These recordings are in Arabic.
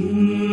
Oh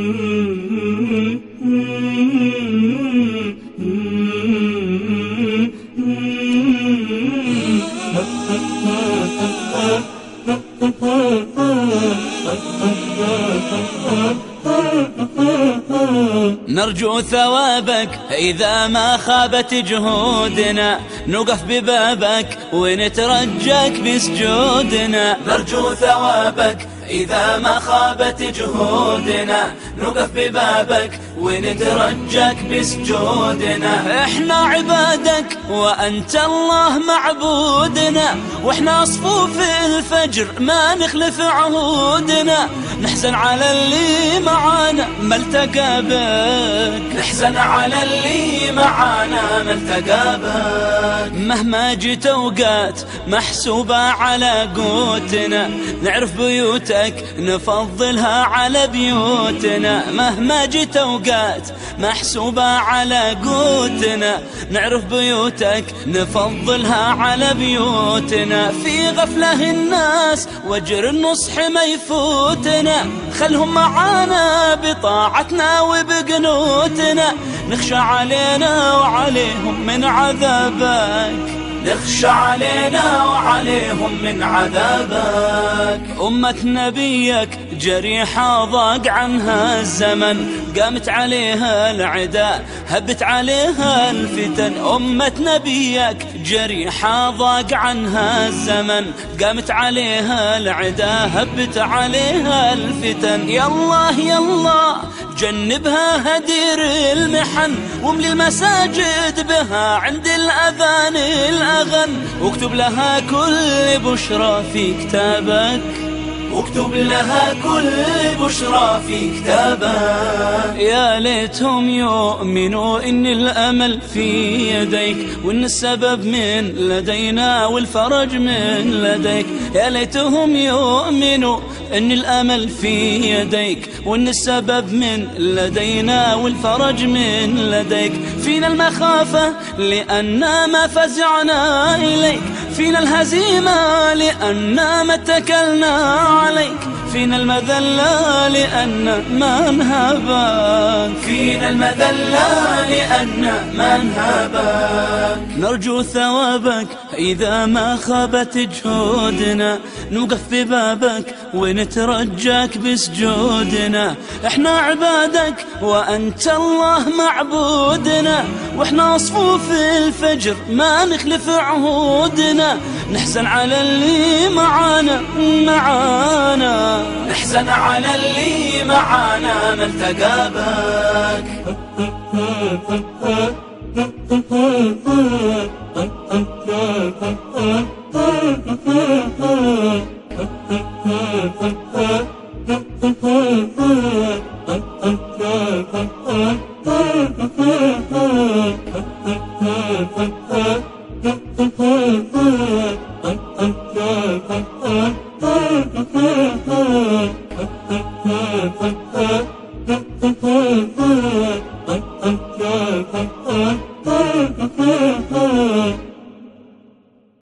نرجو ثوابك إذا ما خابت جهودنا نوقف ببابك ونترجاك بسجودنا. نرجو ثوابك إذا ما خابت جهودنا نوقف ببابك ونترجاك بسجودنا. إحنا عبادك وأنت الله معبودنا. وإحنا صفوف الفجر ما نخلف عهودنا. نحزن على اللي معانا ما التقى بك نحزن على اللي معانا ما التقى بك مهما جيت اوقات محسوبة على قوتنا. نعرف بيوتك نفضلها على بيوتنا. مهما جيت اوقات محسوبة على قوتنا. نعرف بيوتك نفضلها على بيوتنا. في غفلة الناس وجر النصح ما يفوتنا. خلهم معانا بطاعتنا وبقنوتنا نخشى علينا وعليهم من عذابك. نخشى علينا وعليهم من عذابك. أمة نبيك جريحة ضاق عنها الزمن. قامت عليها العداء هبت عليها الفتن. أمة نبيك جريحة ضاق عنها الزمن. قامت عليها العداء هبت عليها الفتن. يا الله يا الله جنبها هدير المحن. واملي المساجد بها عند الأذان الأغن. واكتب لها كل بشرى في كتابك. واكتب لها كل بشرى في كتابك يا ليتهم يؤمنوا إن الأمل في يديك وإن السبب من لدينا والفرج من لديك. يا ليتهم يؤمنوا إن الأمل في يديك وإن السبب من لدينا والفرج من لديك. فينا المخافة لأن ما فزعنا إليك. فينا الهزيمة لأن ما اتكلنا عليك. فينا المذلة لأن ما انهابك فينا المذلة لأن ما انهابك نرجو ثوابك إذا ما خابت جهودنا. نوقف ببابك ونترجاك بسجودنا. إحنا عبادك وأنت الله معبودنا. وإحنا صفوف الفجر ما نخلف عهودنا. نحزن على اللي معانا معانا. نحزن على اللي معانا ما التقى بك